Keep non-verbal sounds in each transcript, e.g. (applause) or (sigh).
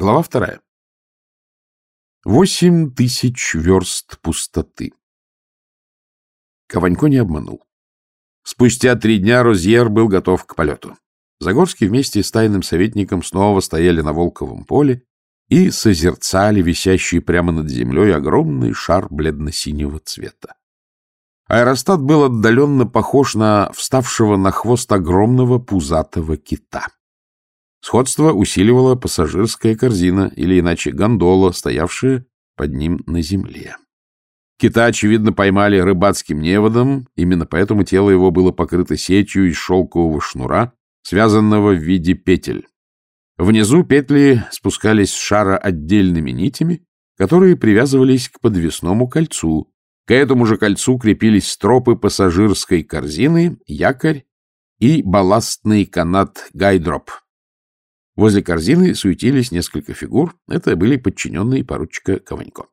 Глава вторая. Восемь тысяч верст пустоты. Кованько не обманул. Спустя три дня Розьер был готов к полету. Загорский вместе с тайным советником снова стояли на Волковом поле и созерцали висящий прямо над землей огромный шар бледно-синего цвета. Аэростат был отдаленно похож на вставшего на хвост огромного пузатого кита. Сходство усиливала пассажирская корзина, или иначе гондола, стоявшая под ним на земле. Кита, очевидно, поймали рыбацким неводом, именно поэтому тело его было покрыто сетью из шелкового шнура, связанного в виде петель. Внизу петли спускались с шара отдельными нитями, которые привязывались к подвесному кольцу. К этому же кольцу крепились стропы пассажирской корзины, якорь и балластный канат гайдроп. Возле корзины суетились несколько фигур. Это были подчиненные поручика Кованько.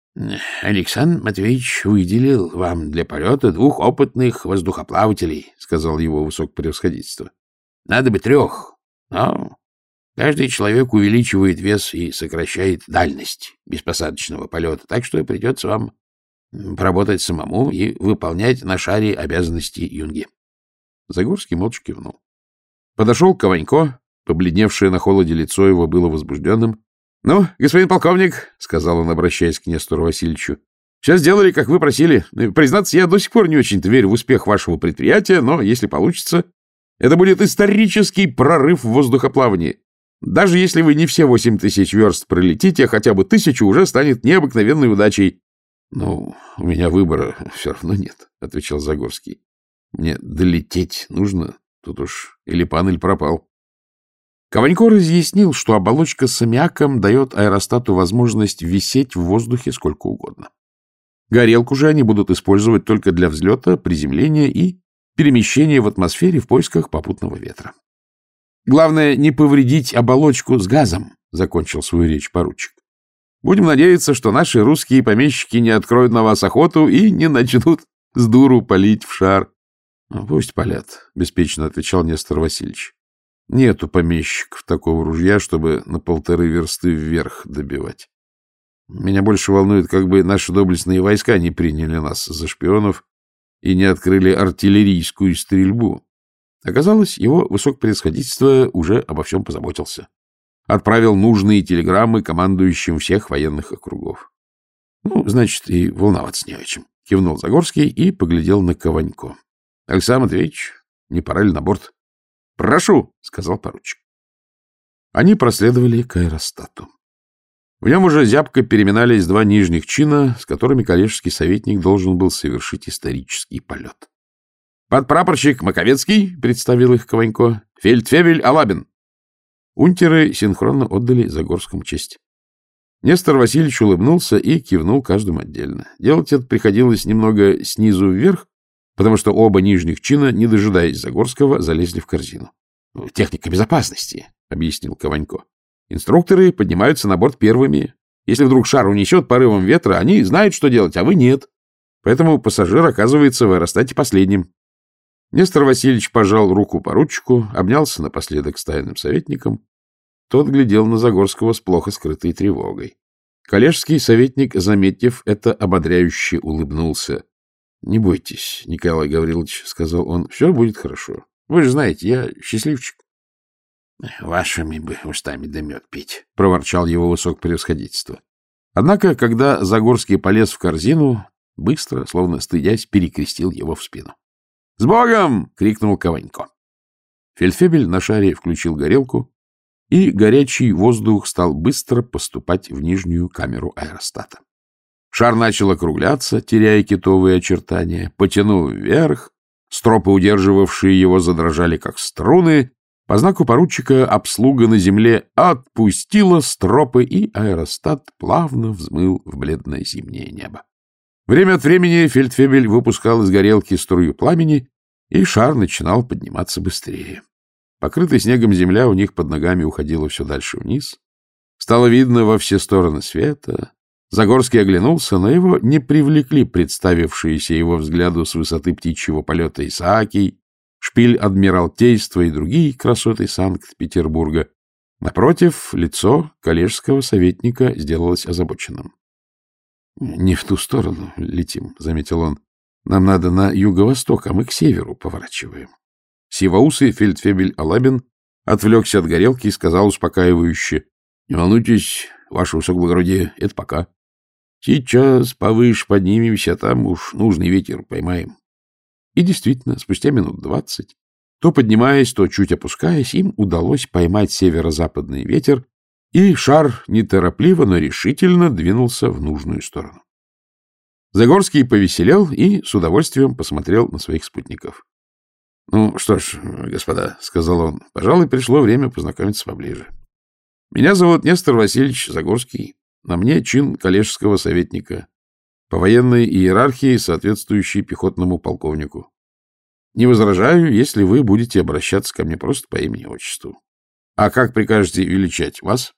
— Александр Матвеевич выделил вам для полета двух опытных воздухоплавателей, — сказал его высокопревосходительство. — Надо бы трех, но каждый человек увеличивает вес и сокращает дальность беспосадочного полета, так что придется вам поработать самому и выполнять на шаре обязанности юнги. Загорский молча кивнул. Подошел Кованько, Побледневшее на холоде лицо его было возбужденным. — Ну, господин полковник, — сказал он, обращаясь к Нестору Васильевичу, — все сделали, как вы просили. Признаться, я до сих пор не очень-то верю в успех вашего предприятия, но, если получится, это будет исторический прорыв в воздухоплавании. Даже если вы не все восемь тысяч верст пролетите, хотя бы тысячу уже станет необыкновенной удачей. — Ну, у меня выбора все равно нет, — отвечал Загорский. — Мне долететь нужно, тут уж или пан, или пропал. Кованько разъяснил, что оболочка с аммиаком дает аэростату возможность висеть в воздухе сколько угодно. Горелку же они будут использовать только для взлета, приземления и перемещения в атмосфере в поисках попутного ветра. Главное, не повредить оболочку с газом, — закончил свою речь поручик. Будем надеяться, что наши русские помещики не откроют на вас охоту и не начнут с дуру палить в шар. — Пусть палят, — беспечно отвечал Нестор Васильевич. Нет у помещиков такого ружья, чтобы на полторы версты вверх добивать. Меня больше волнует, как бы наши доблестные войска не приняли нас за шпионов и не открыли артиллерийскую стрельбу. Оказалось, его высокопревосходительство уже обо всем позаботился. Отправил нужные телеграммы командующим всех военных округов. Ну, значит, и волноваться не о чем. Кивнул Загорский и поглядел на Кованько. — Александр Матвеевич, не пора ли на борт? — Прошу, — сказал поручик. Они проследовали к аэростату. В нем уже зябко переминались два нижних чина, с которыми коллежский советник должен был совершить исторический полет. «Подпрапорщик Маковецкий», — представил их Кованько, — «фельдфебель Алабин». Унтеры синхронно отдали Загорскому честь. Нестор Васильевич улыбнулся и кивнул каждому отдельно. Делать это приходилось немного снизу вверх, потому что оба нижних чина, не дожидаясь Загорского, залезли в корзину. — Техника безопасности, — объяснил Кованько. — Инструкторы поднимаются на борт первыми. Если вдруг шар унесет порывом ветра, они знают, что делать, а вы нет. Поэтому пассажир оказывается в аэростате последним. Нестор Васильевич пожал руку поручику, обнялся напоследок с тайным советником. Тот глядел на Загорского с плохо скрытой тревогой. Коллежский советник, заметив это, ободряюще улыбнулся. — Не бойтесь, Николай Гаврилович, — сказал он, — все будет хорошо. Вы же знаете, я счастливчик. — Вашими бы устами да мед пить, — проворчал его высокопревосходительство. Однако, когда Загорский полез в корзину, быстро, словно стыдясь, перекрестил его в спину. — С Богом! — крикнул Кованько. Фельдфебель на шаре включил горелку, и горячий воздух стал быстро поступать в нижнюю камеру аэростата. Шар начал округляться, теряя китовые очертания, потянув вверх, стропы, удерживавшие его, задрожали, как струны. По знаку поручика обслуга на земле отпустила стропы, и аэростат плавно взмыл в бледное зимнее небо. Время от времени фельдфебель выпускал из горелки струю пламени, и шар начинал подниматься быстрее. Покрытая снегом земля у них под ногами уходила все дальше вниз. Стало видно во все стороны света, Загорский оглянулся, но его не привлекли представившиеся его взгляду с высоты птичьего полета Исаакий, шпиль Адмиралтейства и другие красоты Санкт-Петербурга. Напротив, лицо коллежского советника сделалось озабоченным. — Не в ту сторону летим, — заметил он. — Нам надо на юго-восток, а мы к северу поворачиваем. Сивоусый фельдфебель Алабин отвлекся от горелки и сказал успокаивающе. — Не волнуйтесь, ваше высокоблагородие, это пока. Сейчас повыше поднимемся, там уж нужный ветер поймаем. И действительно, спустя минут двадцать, то поднимаясь, то чуть опускаясь, им удалось поймать северо-западный ветер, и шар неторопливо, но решительно двинулся в нужную сторону. Загорский повеселел и с удовольствием посмотрел на своих спутников. — Ну что ж, господа, — сказал он, — пожалуй, пришло время познакомиться поближе. Меня зовут Нестор Васильевич Загорский, на мне чин коллежского советника, по военной иерархии, соответствующей пехотному полковнику. Не возражаю, если вы будете обращаться ко мне просто по имени-отчеству. А как прикажете величать вас?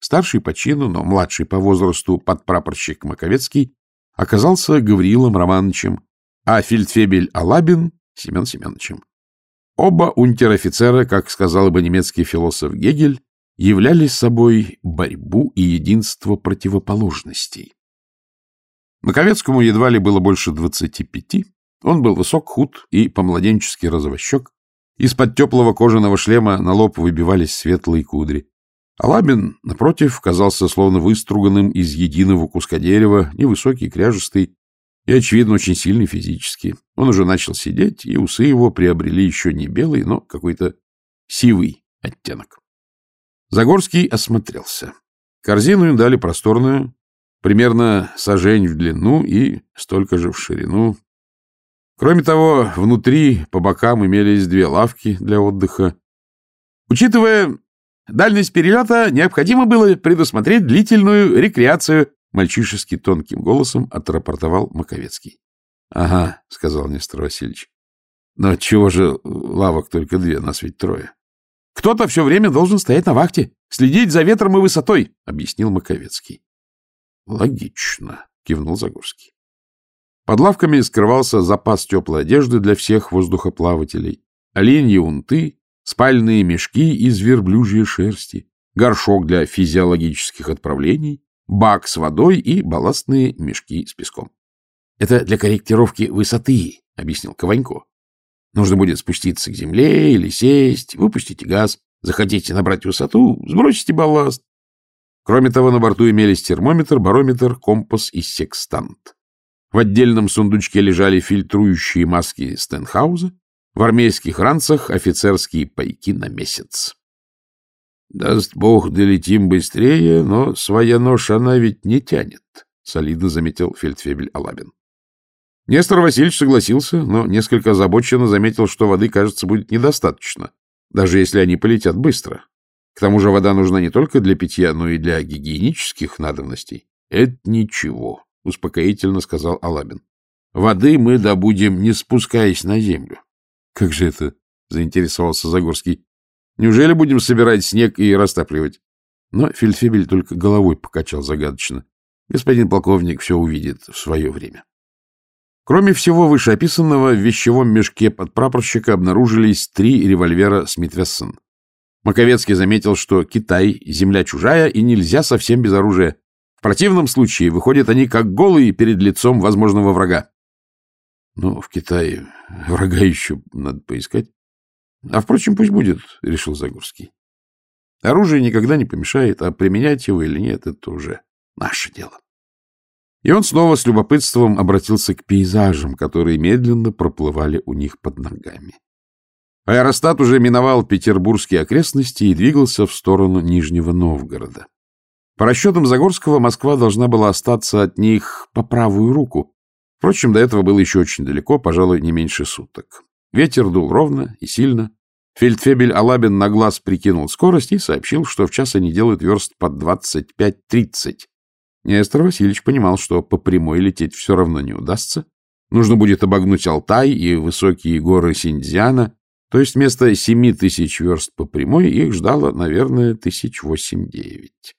Старший по чину, но младший по возрасту подпрапорщик Маковецкий оказался Гавриилом Романовичем, а фельдфебель Алабин — Семен Семеновичем. Оба унтер-офицера, как сказал бы немецкий философ Гегель, являли собой борьбу и единство противоположностей. Маковецкому едва ли было больше двадцати пяти. Он был высок, худ и по-младенчески розовощек. Из-под теплого кожаного шлема на лоб выбивались светлые кудри. Алабин, напротив, казался словно выструганным из единого куска дерева, невысокий, кряжестый и, очевидно, очень сильный физически. Он уже начал сидеть, и усы его приобрели еще не белый, но какой-то сивый оттенок. Загорский осмотрелся. Корзину им дали просторную, примерно сажень в длину и столько же в ширину. Кроме того, внутри по бокам имелись две лавки для отдыха. Учитывая дальность перелета, необходимо было предусмотреть длительную рекреацию, мальчишески тонким голосом отрапортовал Маковецкий. — Ага, — сказал Нестор Васильевич. — Но чего же лавок только две, нас ведь трое. — Кто-то все время должен стоять на вахте, следить за ветром и высотой, — объяснил Маковецкий. — Логично, — кивнул Загорский. Под лавками скрывался запас теплой одежды для всех воздухоплавателей, оленьи унты, спальные мешки из верблюжьей шерсти, горшок для физиологических отправлений, бак с водой и балластные мешки с песком. — Это для корректировки высоты, — объяснил Кованько. — Нужно будет спуститься к земле или сесть, выпустите газ, захотите набрать высоту, сбросите балласт. Кроме того, на борту имелись термометр, барометр, компас и секстант. В отдельном сундучке лежали фильтрующие маски Стенхауза, в армейских ранцах офицерские пайки на месяц. — Даст бог, долетим быстрее, но своя ноша она ведь не тянет, — солидно заметил фельдфебель Алабин. Нестор Васильевич согласился, но несколько озабоченно заметил, что воды, кажется, будет недостаточно, даже если они полетят быстро. К тому же вода нужна не только для питья, но и для гигиенических надобностей. — Это ничего, — успокоительно сказал Алабин. — Воды мы добудем, не спускаясь на землю. — Как же это? — заинтересовался Загорский. — Неужели будем собирать снег и растапливать? Но Фельдфебель только головой покачал загадочно. Господин полковник все увидит в свое время. Кроме всего вышеописанного, в вещевом мешке под прапорщика обнаружились три револьвера Смит-Вессон. Маковецкий заметил, что Китай — земля чужая, и нельзя совсем без оружия. В противном случае выходят они как голые перед лицом возможного врага. Ну, в Китае врага еще надо поискать. А, впрочем, пусть будет, — решил Загорский. Оружие никогда не помешает, а применять его или нет — это уже наше дело. И он снова с любопытством обратился к пейзажам, которые медленно проплывали у них под ногами. Аэростат уже миновал петербургские окрестности и двигался в сторону Нижнего Новгорода. По расчетам Загорского, Москва должна была остаться от них по правую руку. Впрочем, до этого было еще очень далеко, пожалуй, не меньше суток. Ветер дул ровно и сильно. Фельдфебель Алабин на глаз прикинул скорость и сообщил, что в час они делают верст под 25-30. Нестор Васильевич понимал, что по прямой лететь все равно не удастся. Нужно будет обогнуть Алтай и высокие горы Синдзяна, то есть вместо семи тысяч верст по прямой их ждало, наверное, тысяч восемь-девять.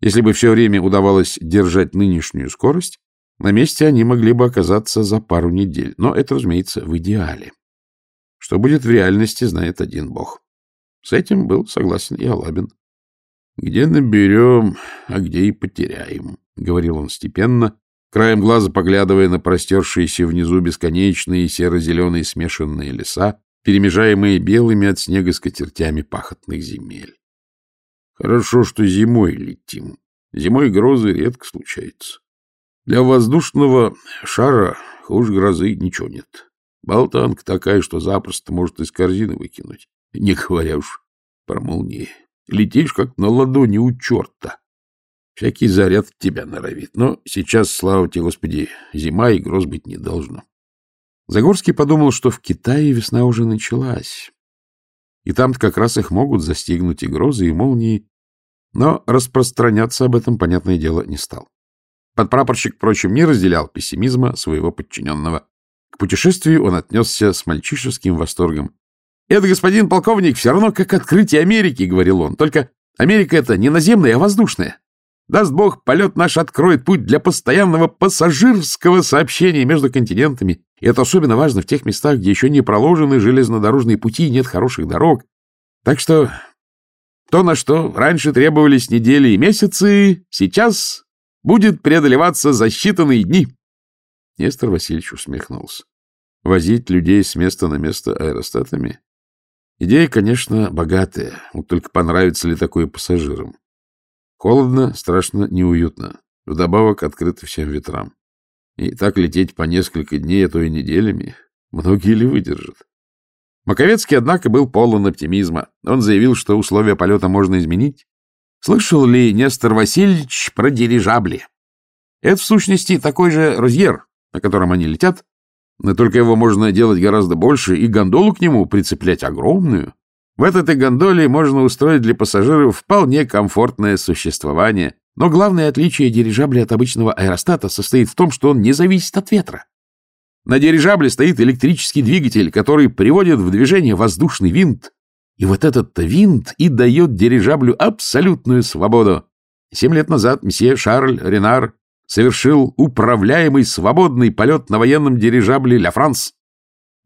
Если бы все время удавалось держать нынешнюю скорость, на месте они могли бы оказаться за пару недель, но это, разумеется, в идеале. Что будет в реальности, знает один бог. С этим был согласен и Алабин. — Где наберем, а где и потеряем, — говорил он степенно, краем глаза поглядывая на простершиеся внизу бесконечные серо-зеленые смешанные леса, перемежаемые белыми от снега скатертями пахотных земель. Хорошо, что зимой летим. Зимой грозы редко случаются. Для воздушного шара хуже грозы ничего нет. Болтанка такая, что запросто может из корзины выкинуть. Не говоря уж про молнии. Летишь, как на ладони у черта. Всякий заряд тебя норовит. Но сейчас, слава тебе, Господи, зима и гроз быть не должно. Загорский подумал, что в Китае весна уже началась. И там-то как раз их могут застигнуть и грозы, и молнии. Но распространяться об этом, понятное дело, не стал. Подпрапорщик, впрочем, не разделял пессимизма своего подчиненного. К путешествию он отнесся с мальчишеским восторгом. — Это, господин полковник, все равно как открытие Америки, — говорил он. — Только Америка это не наземная, а воздушная. Даст Бог, полет наш откроет путь для постоянного пассажирского сообщения между континентами. И это особенно важно в тех местах, где еще не проложены железнодорожные пути и нет хороших дорог. Так что то, на что раньше требовались недели и месяцы, сейчас будет преодолеваться за считанные дни. Нестор Васильевич усмехнулся. Возить людей с места на место аэростатами? Идея, конечно, богатая, вот только понравится ли такое пассажирам. Холодно, страшно, неуютно. Вдобавок открыто всем ветрам. И так лететь по несколько дней, а то и неделями, (laughs) многие ли выдержат? Маковецкий, однако, был полон оптимизма. Он заявил, что условия полета можно изменить. Слышал ли Нестор Васильевич про дирижабли? Это, в сущности, такой же розьер, на котором они летят, но только его можно делать гораздо больше, и гондолу к нему прицеплять огромную. В этой гондоле можно устроить для пассажиров вполне комфортное существование. Но главное отличие дирижабля от обычного аэростата состоит в том, что он не зависит от ветра. На дирижабле стоит электрический двигатель, который приводит в движение воздушный винт. И вот этот винт и дает дирижаблю абсолютную свободу. Семь лет назад месье Шарль Ренар совершил управляемый свободный полет на военном дирижабле «Ля Франс».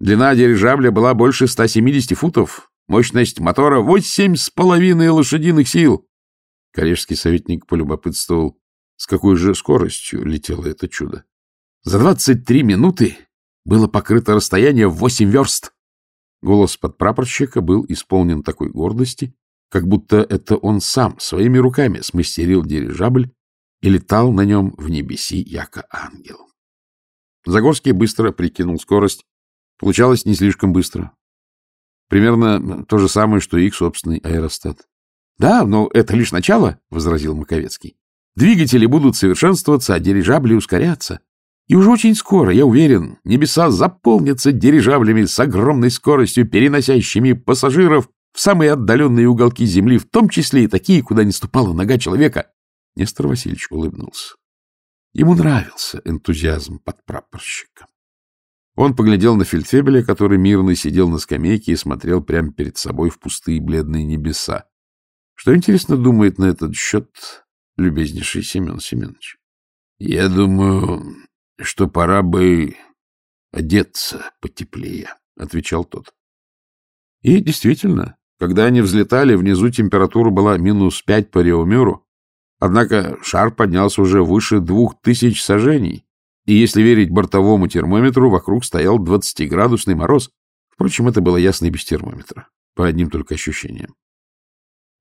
Длина дирижабля была больше 170 футов, мощность мотора восемь с половиной лошадиных сил. Коллежский советник полюбопытствовал, с какой же скоростью летело это чудо. За 23 минуты было покрыто расстояние в восемь верст. Голос подпрапорщика был исполнен такой гордости, как будто это он сам своими руками смастерил дирижабль и летал на нем в небеси, яко ангел. Загорский быстро прикинул скорость. Получалось не слишком быстро. Примерно то же самое, что и их собственный аэростат. — Да, но это лишь начало, — возразил Маковецкий. — Двигатели будут совершенствоваться, а дирижабли ускоряться. И уже очень скоро, я уверен, небеса заполнятся дирижаблями с огромной скоростью, переносящими пассажиров в самые отдаленные уголки Земли, в том числе и такие, куда не ступала нога человека. Нестор Васильевич улыбнулся. Ему нравился энтузиазм подпрапорщика. Он поглядел на фельдфебеля, который мирно сидел на скамейке и смотрел прямо перед собой в пустые бледные небеса. Что, интересно, думает на этот счет любезнейший Семен Семенович? — Я думаю, что пора бы одеться потеплее, — отвечал тот. И действительно, когда они взлетали, внизу температура была минус пять по Реомюру, однако шар поднялся уже выше двух тысяч сажений, и если верить бортовому термометру, вокруг стоял 20-градусный мороз. Впрочем, это было ясно и без термометра, по одним только ощущениям.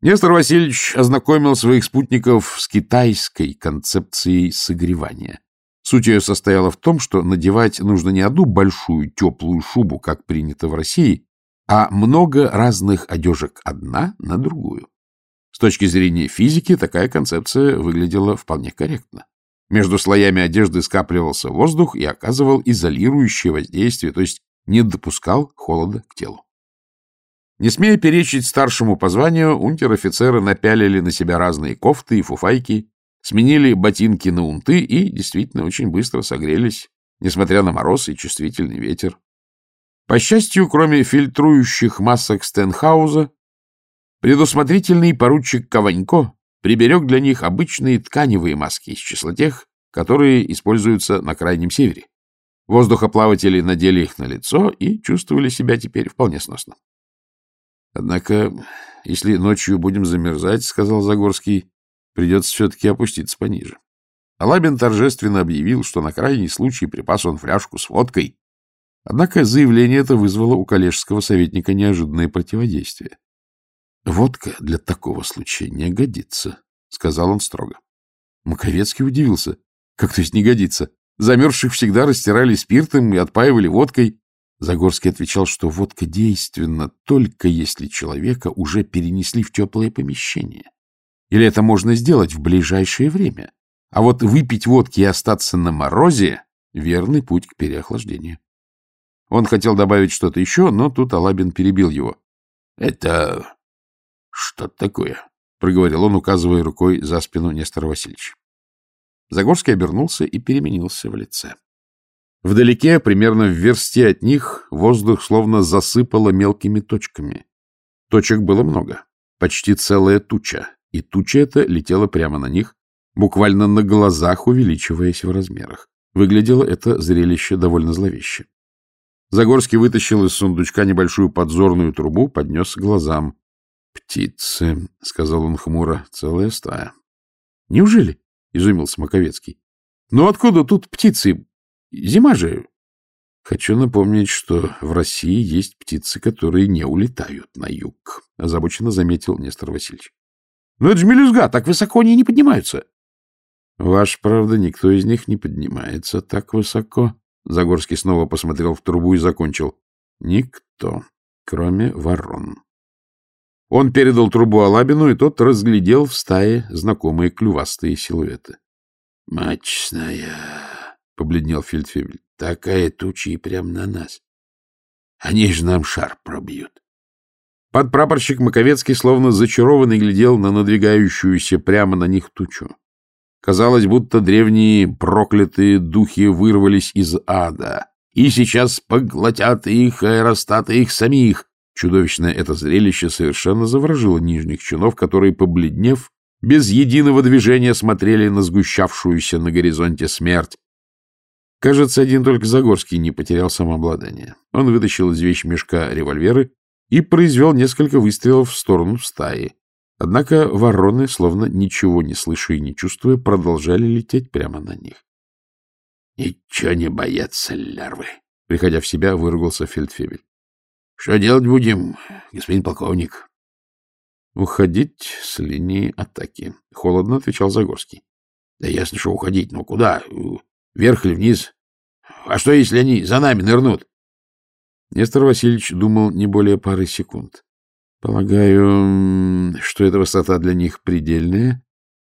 Нестор Васильевич ознакомил своих спутников с китайской концепцией согревания. Суть ее состояла в том, что надевать нужно не одну большую теплую шубу, как принято в России, а много разных одежек одна на другую. С точки зрения физики такая концепция выглядела вполне корректно. Между слоями одежды скапливался воздух и оказывал изолирующее воздействие, то есть не допускал холода к телу. Не смея перечить старшему по званию, унтер-офицеры напялили на себя разные кофты и фуфайки, сменили ботинки на унты и действительно очень быстро согрелись, несмотря на мороз и чувствительный ветер. По счастью, кроме фильтрующих масок Стенхауза, предусмотрительный поручик Кованько приберег для них обычные тканевые маски из числа тех, которые используются на Крайнем Севере. Воздухоплаватели надели их на лицо и чувствовали себя теперь вполне сносно. Однако, если ночью будем замерзать, — сказал Загорский, — придется все-таки опуститься пониже. Алабин торжественно объявил, что на крайний случай припас он фляжку с водкой. Однако заявление это вызвало у коллежского советника неожиданное противодействие. — Водка для такого случая не годится, — сказал он строго. Маковецкий удивился. — Как то есть не годится? Замерзших всегда растирали спиртом и отпаивали водкой. Загорский отвечал, что водка действенна только если человека уже перенесли в теплое помещение. Или это можно сделать в ближайшее время. А вот выпить водки и остаться на морозе — верный путь к переохлаждению. Он хотел добавить что-то еще, но тут Алабин перебил его. — Это что такое? — проговорил он, указывая рукой за спину Нестора Васильевича. Загорский обернулся и переменился в лице. Вдалеке, примерно в версте от них, воздух словно засыпало мелкими точками. Точек было много, почти целая туча, и туча эта летела прямо на них, буквально на глазах увеличиваясь в размерах. Выглядело это зрелище довольно зловеще. Загорский вытащил из сундучка небольшую подзорную трубу, поднес к глазам. — Птицы, — сказал он хмуро, — целая стая. — Неужели? — изумился Маковецкий. — Ну откуда тут птицы? Зима же. Хочу напомнить, что в России есть птицы, которые не улетают на юг, — озабоченно заметил Нестор Васильевич. — Но это же мелюзга, так высоко они не поднимаются. — Ваш, правда, никто из них не поднимается так высоко. Загорский снова посмотрел в трубу и закончил. — Никто, кроме ворон. Он передал трубу Алабину, и тот разглядел в стае знакомые клювастые силуэты. — Мать честная! — побледнел Фельдфебель. — Такая туча и прямо на нас. Они же нам шар пробьют. Подпрапорщик Маковецкий, словно зачарованный, глядел на надвигающуюся прямо на них тучу. Казалось, будто древние проклятые духи вырвались из ада и сейчас поглотят их аэростаты их самих. Чудовищное это зрелище совершенно заворожило нижних чинов, которые, побледнев, без единого движения смотрели на сгущавшуюся на горизонте смерть. Кажется, один только Загорский не потерял самообладание. Он вытащил из вещмешка револьверы и произвел несколько выстрелов в сторону стаи. Однако вороны, словно ничего не слыша и не чувствуя, продолжали лететь прямо на них. — Ничего не боятся лярвы, — приходя в себя, выругался Фельдфебель. — Что делать будем, господин полковник? — Уходить с линии атаки, — холодно отвечал Загорский. — Да ясно, что уходить, но куда? Вверх или вниз? А что, если они за нами нырнут? Нестор Васильевич думал не более пары секунд. Полагаю, что эта высота для них предельная.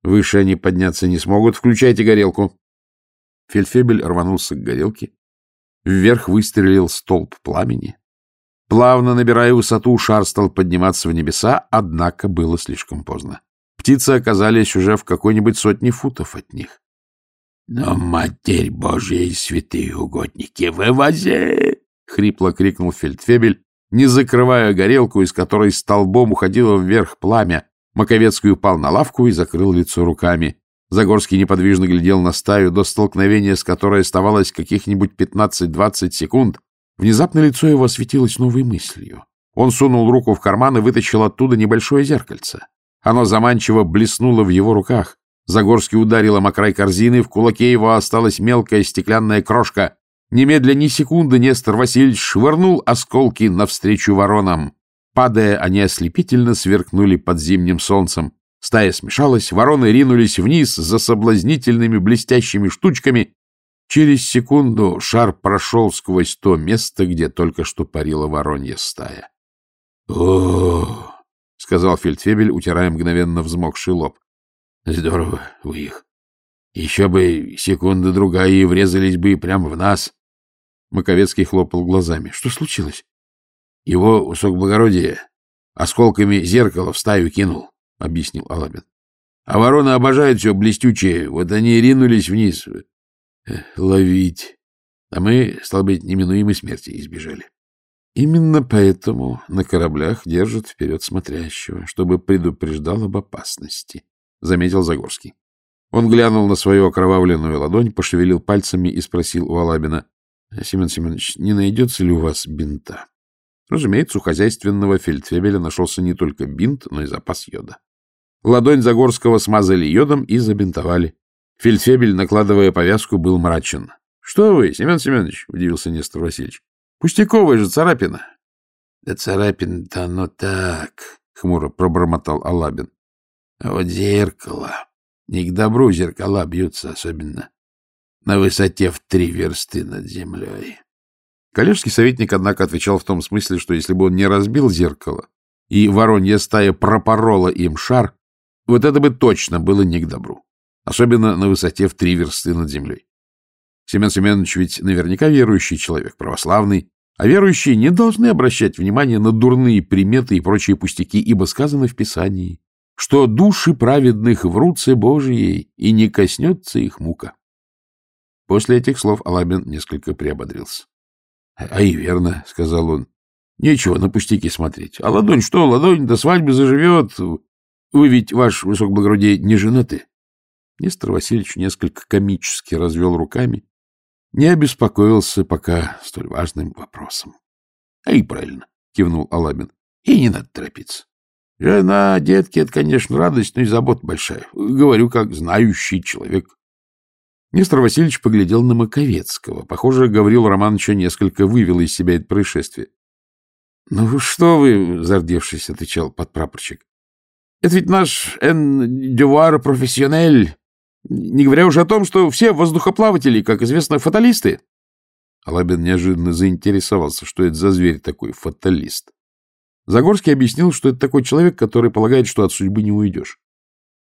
Выше они подняться не смогут. Включайте горелку. Фельдфебель рванулся к горелке. Вверх выстрелил столб пламени. Плавно набирая высоту, шар стал подниматься в небеса, однако было слишком поздно. Птицы оказались уже в какой-нибудь сотне футов от них. — Но, Матерь Божья и святые угодники, вывози! — хрипло крикнул Фельдфебель, не закрывая горелку, из которой столбом уходило вверх пламя. Маковецкий упал на лавку и закрыл лицо руками. Загорский неподвижно глядел на стаю, до столкновения с которой оставалось каких-нибудь 15-20 секунд. Внезапно лицо его осветилось новой мыслью. Он сунул руку в карман и вытащил оттуда небольшое зеркальце. Оно заманчиво блеснуло в его руках. Загорский ударил о край корзины, в кулаке его осталась мелкая стеклянная крошка. Немедля ни секунды Нестор Васильевич швырнул осколки навстречу воронам. Падая, они ослепительно сверкнули под зимним солнцем. Стая смешалась, вороны ринулись вниз за соблазнительными блестящими штучками. Через секунду шар прошел сквозь то место, где только что парила воронья стая. — О, — сказал фельдфебель, утирая мгновенно взмокший лоб. — Здорово вы их. Еще бы секунда-другая и врезались бы прямо в нас. Маковецкий хлопал глазами. — Что случилось? — Его высокоблагородие осколками зеркала в стаю кинул, — объяснил Алабин. — А вороны обожают все блестючее, вот они ринулись вниз. Ловить. А мы, стало быть, неминуемой смерти избежали. Именно поэтому на кораблях держат вперед смотрящего, чтобы предупреждал об опасности, — заметил Загорский. Он глянул на свою окровавленную ладонь, пошевелил пальцами и спросил у Алабина, — Семен Семенович, не найдется ли у вас бинта? Разумеется, у хозяйственного фельдфебеля нашелся не только бинт, но и запас йода. Ладонь Загорского смазали йодом и забинтовали. Фельдфебель, накладывая повязку, был мрачен. — Что вы, Семен Семенович? — удивился Нестор Васильевич. — Пустяковая же царапина. — Да царапина-то оно так, — хмуро пробормотал Алабин. — А вот зеркало. Не к добру зеркала бьются, особенно на высоте в три версты над землей. Коллежский советник, однако, отвечал в том смысле, что если бы он не разбил зеркало, и воронья стая пропорола им шар, вот это бы точно было не к добру, особенно на высоте в три версты над землей. Семен Семенович ведь наверняка верующий человек, православный, а верующие не должны обращать внимание на дурные приметы и прочие пустяки, ибо сказано в Писании, что души праведных в руце Божией, и не коснется их мука. После этих слов Алабин несколько приободрился. — А и верно, — сказал он. — Нечего на пустяки смотреть. А ладонь что, ладонь до свадьбы заживет. Вы ведь, ваш высокоблагородие, не женаты? Нестор Васильевич несколько комически развел руками, не обеспокоился пока столь важным вопросом. — А и правильно, — кивнул Алабин. — И не надо торопиться. Жена, детки — это, конечно, радость, но и забота большая. Говорю, как знающий человек. Нестор Васильевич поглядел на Маковецкого. Похоже, Гаврил Романовича несколько вывел из себя это происшествие. — Ну что вы, — зардевшись, — отвечал подпрапорщик. — Это ведь наш эн дювар профессионель, не говоря уже о том, что все воздухоплаватели, как известно, фаталисты. Алабин неожиданно заинтересовался, что это за зверь такой фаталист. Загорский объяснил, что это такой человек, который полагает, что от судьбы не уйдешь.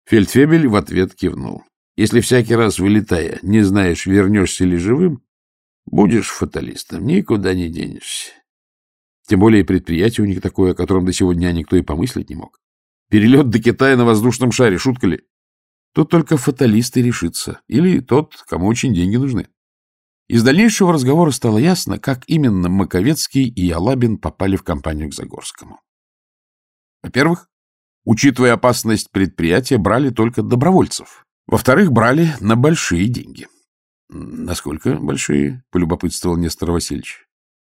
Фельдфебель в ответ кивнул. Если всякий раз, вылетая, не знаешь, вернешься ли живым, будешь фаталистом, никуда не денешься. Тем более предприятие у них такое, о котором до сегодня никто и помыслить не мог. Перелет до Китая на воздушном шаре, шутка ли? Тут только фаталисты решится, или тот, кому очень деньги нужны. Из дальнейшего разговора стало ясно, как именно Маковецкий и Алабин попали в компанию к Загорскому. Во-первых, учитывая опасность предприятия, брали только добровольцев, во-вторых, брали на большие деньги. — Насколько большие? — полюбопытствовал Нестор Васильевич.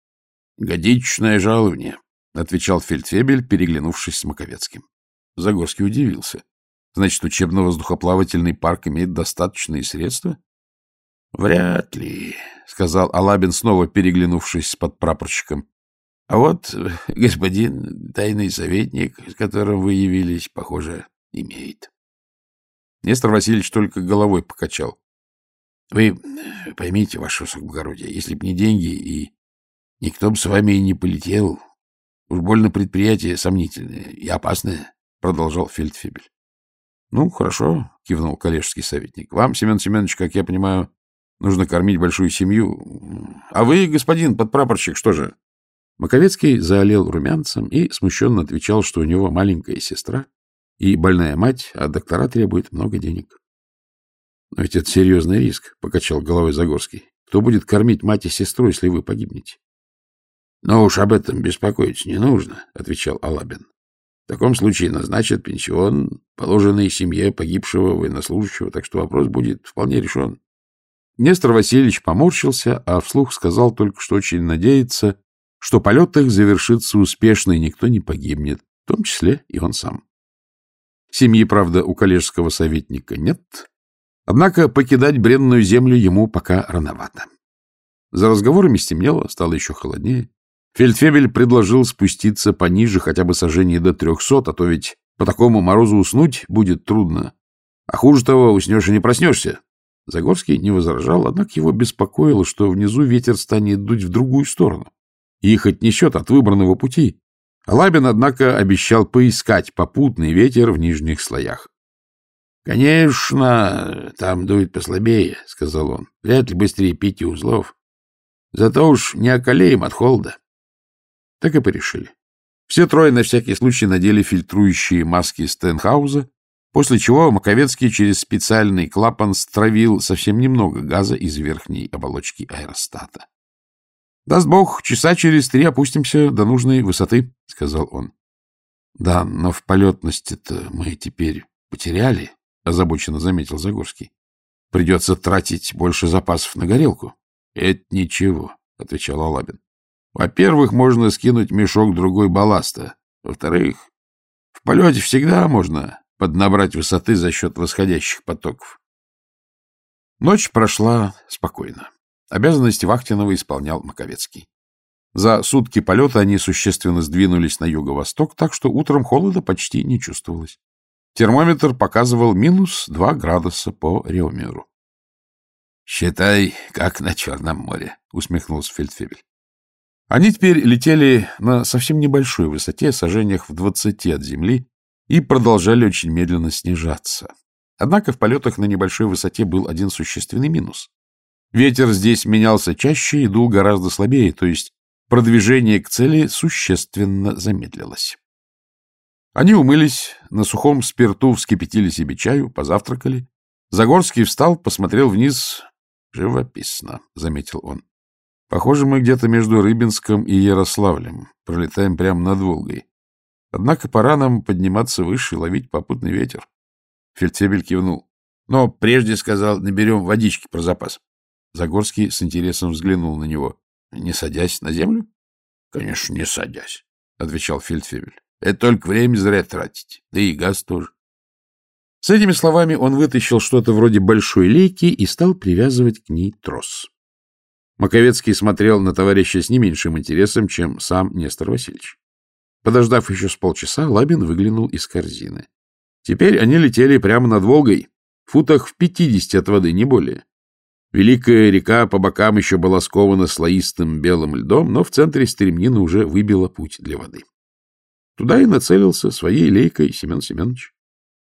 — Годичное жалование, — отвечал фельдфебель, переглянувшись с Маковецким. Загорский удивился. — Значит, учебно-воздухоплавательный парк имеет достаточные средства? — Вряд ли, — сказал Алабин, снова переглянувшись с подпрапорщиком. — А вот господин тайный советник, с которым вы явились, похоже, имеет. Нестор Васильевич только головой покачал. — Вы поймите, ваше высокоблагородие, если б не деньги, и никто бы с вами и не полетел, уж больно предприятие сомнительное и опасное, — продолжал фельдфебель. — Ну, хорошо, — кивнул коллежский советник. — Вам, Семен Семенович, как я понимаю, нужно кормить большую семью. А вы, господин подпрапорщик, что же? Маковецкий заолел румянцем и смущенно отвечал, что у него маленькая сестра, и больная мать, а доктора требуют много денег. — Но ведь это серьезный риск, — покачал головой Загорский. — Кто будет кормить мать и сестру, если вы погибнете? — Но уж об этом беспокоиться не нужно, — отвечал Алабин. — В таком случае назначат пенсион, положенный семье погибшего военнослужащего, так что вопрос будет вполне решен. Нестор Васильевич поморщился, а вслух сказал только, что очень надеется, что полет их завершится успешно, и никто не погибнет, в том числе и он сам. Семьи, правда, у коллежского советника нет, однако покидать бренную землю ему пока рановато. За разговорами стемнело, стало еще холоднее. Фельдфебель предложил спуститься пониже хотя бы сожжение до трехсот, а то ведь по такому морозу уснуть будет трудно. А хуже того, уснешь и не проснешься. Загорский не возражал, однако его беспокоило, что внизу ветер станет дуть в другую сторону. И их отнесет от выбранного пути. Лабин, однако, обещал поискать попутный ветер в нижних слоях. — Конечно, там дует послабее, — сказал он. — Вряд ли быстрее пяти узлов. Зато уж не околеем от холода. Так и порешили. Все трое на всякий случай надели фильтрующие маски Стенхауза, после чего Маковецкий через специальный клапан стравил совсем немного газа из верхней оболочки аэростата. Даст Бог, часа через три опустимся до нужной высоты, — сказал он. — Да, но в полетности-то мы теперь потеряли, — озабоченно заметил Загорский. — Придется тратить больше запасов на горелку. — Это ничего, — отвечал Алабин. — Во-первых, можно скинуть мешок другой балласта. Во-вторых, в полете всегда можно поднабрать высоты за счет восходящих потоков. Ночь прошла спокойно. Обязанности Вахтинова исполнял Маковецкий. За сутки полета они существенно сдвинулись на юго-восток, так что утром холода почти не чувствовалось. Термометр показывал минус два градуса по Реомеру. — Считай, как на Черном море, — усмехнулся Фельдфебель. Они теперь летели на совсем небольшой высоте, сажениях в двадцати от земли, и продолжали очень медленно снижаться. Однако в полетах на небольшой высоте был один существенный минус. Ветер здесь менялся чаще и дул гораздо слабее, то есть продвижение к цели существенно замедлилось. Они умылись, на сухом спирту вскипятили себе чаю, позавтракали. Загорский встал, посмотрел вниз. «Живописно», — заметил он. «Похоже, мы где-то между Рыбинском и Ярославлем. Пролетаем прямо над Волгой. Однако пора нам подниматься выше и ловить попутный ветер». Фельдфебель кивнул. «Но прежде, — сказал, — наберем водички про запас». Загорский с интересом взглянул на него. — Не садясь на землю? — Конечно, не садясь, — отвечал Фельдфебель. — Это только время зря тратить, да и газ тоже. С этими словами он вытащил что-то вроде большой лейки и стал привязывать к ней трос. Маковецкий смотрел на товарища с не меньшим интересом, чем сам Нестор Васильевич. Подождав еще с полчаса, Лабин выглянул из корзины. Теперь они летели прямо над Волгой, в футах в пятидесяти от воды, не более. Великая река по бокам еще была скована слоистым белым льдом, но в центре стремнины уже выбила путь для воды. Туда и нацелился своей лейкой Семен Семенович.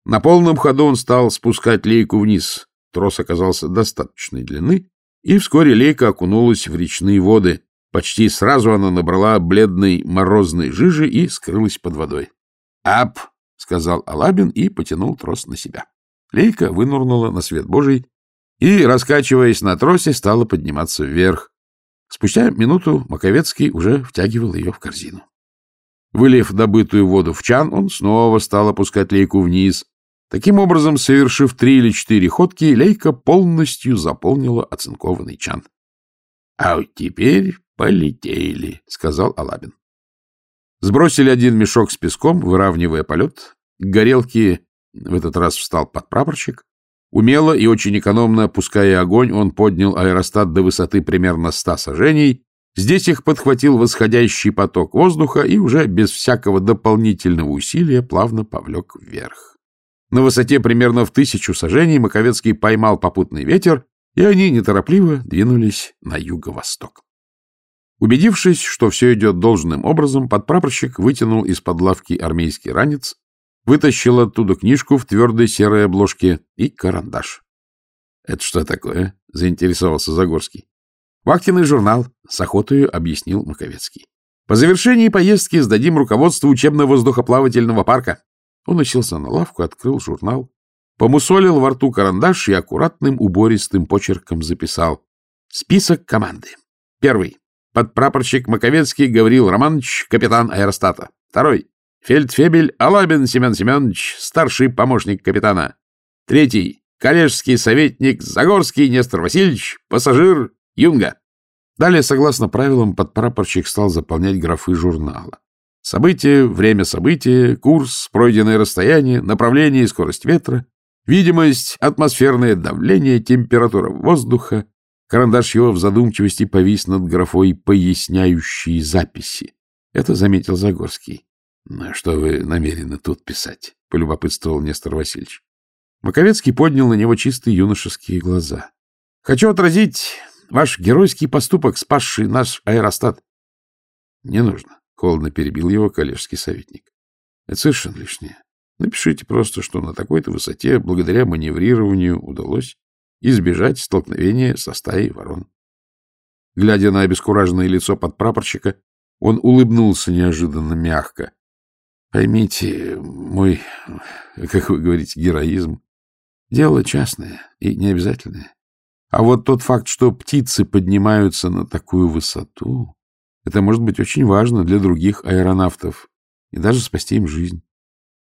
На полном ходу он стал спускать лейку вниз. Трос оказался достаточной длины, и вскоре лейка окунулась в речные воды. Почти сразу она набрала бледной морозной жижи и скрылась под водой. «Ап!» — сказал Алабин и потянул трос на себя. Лейка вынурнула на свет Божий и, раскачиваясь на тросе, стала подниматься вверх. Спустя минуту Маковецкий уже втягивал ее в корзину. Вылив добытую воду в чан, он снова стал опускать лейку вниз. Таким образом, совершив три или четыре ходки, лейка полностью заполнила оцинкованный чан. — А вот теперь полетели, — сказал Алабин. Сбросили один мешок с песком, выравнивая полет. К горелке в этот раз встал подпрапорщик. Умело и очень экономно опуская огонь, он поднял аэростат до высоты примерно ста сажений. Здесь их подхватил восходящий поток воздуха и уже без всякого дополнительного усилия плавно повлек вверх. На высоте примерно в тысячу сажений Маковецкий поймал попутный ветер, и они неторопливо двинулись на юго-восток. Убедившись, что все идет должным образом, подпрапорщик вытянул из-под лавки армейский ранец, вытащил оттуда книжку в твердой серой обложке и карандаш. — Это что такое? — заинтересовался Загорский. — Вахтенный журнал, — с охотою объяснил Маковецкий. — По завершении поездки сдадим руководству учебно-воздухоплавательного парка. Он уселся на лавку, открыл журнал, помусолил во рту карандаш и аккуратным убористым почерком записал. Список команды. Первый. Подпрапорщик Маковецкий Гаврил Романович, капитан аэростата. Второй. Фельдфебель Алабин Семен Семенович, старший помощник капитана. Третий. Коллежский советник Загорский Нестор Васильевич, пассажир Юнга. Далее, согласно правилам, подпрапорщик стал заполнять графы журнала. События, время события, курс, пройденное расстояние, направление и скорость ветра, видимость, атмосферное давление, температура воздуха. Карандаш его в задумчивости повис над графой «Поясняющие записи». Это заметил Загорский. — Что вы намерены тут писать? — полюбопытствовал Нестор Васильевич. Маковецкий поднял на него чистые юношеские глаза. — Хочу отразить ваш геройский поступок, спасший наш аэростат. — Не нужно, — холодно перебил его коллежский советник. — Это совершенно лишнее. Напишите просто, что на такой-то высоте, благодаря маневрированию, удалось избежать столкновения со стаей ворон. Глядя на обескураженное лицо подпрапорщика, он улыбнулся неожиданно мягко. Поймите, мой, как вы говорите, героизм — дело частное и необязательное. А вот тот факт, что птицы поднимаются на такую высоту, это может быть очень важно для других аэронавтов и даже спасти им жизнь.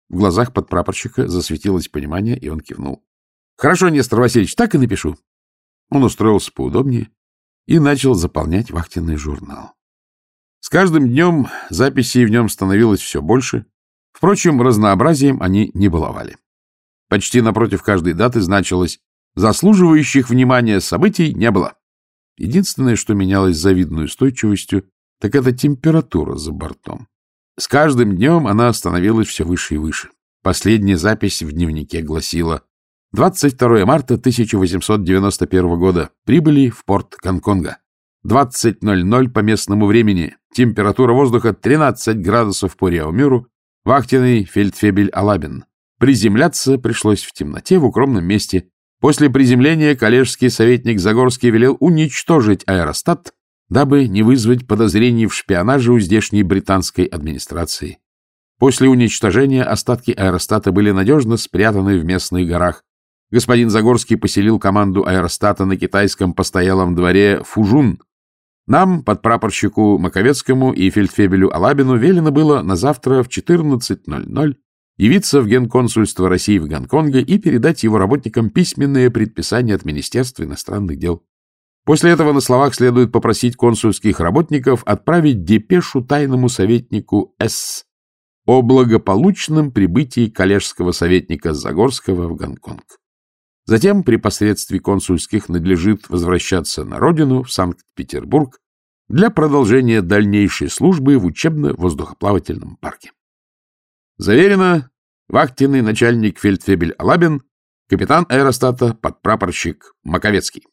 В глазах подпрапорщика засветилось понимание, и он кивнул. — Хорошо, Нестор Васильевич, так и напишу. Он устроился поудобнее и начал заполнять вахтенный журнал. С каждым днем записей в нем становилось все больше. Впрочем, разнообразием они не баловали. Почти напротив каждой даты значилось «заслуживающих внимания событий не было». Единственное, что менялось завидной устойчивостью, так это температура за бортом. С каждым днем она становилась все выше и выше. Последняя запись в дневнике гласила 22 марта 1891 года. Прибыли в порт Гонконга. 20.00 по местному времени. Температура воздуха 13 градусов по Реомюру. Вахтенный фельдфебель Алабин. Приземляться пришлось в темноте в укромном месте. После приземления коллежский советник Загорский велел уничтожить аэростат, дабы не вызвать подозрений в шпионаже у здешней британской администрации. После уничтожения остатки аэростата были надежно спрятаны в местных горах. Господин Загорский поселил команду аэростата на китайском постоялом дворе Фужун, нам, подпрапорщику Маковецкому и фельдфебелю Алабину, велено было на завтра в 14.00 явиться в генконсульство России в Гонконге и передать его работникам письменные предписания от Министерства иностранных дел. После этого на словах следует попросить консульских работников отправить депешу тайному советнику С. о благополучном прибытии коллежского советника Загорского в Гонконг. Затем при посредстве консульских надлежит возвращаться на родину, в Санкт-Петербург, для продолжения дальнейшей службы в учебно-воздухоплавательном парке. Заверено, вахтенный начальник фельдфебель Алабин, капитан аэростата, подпрапорщик Маковецкий.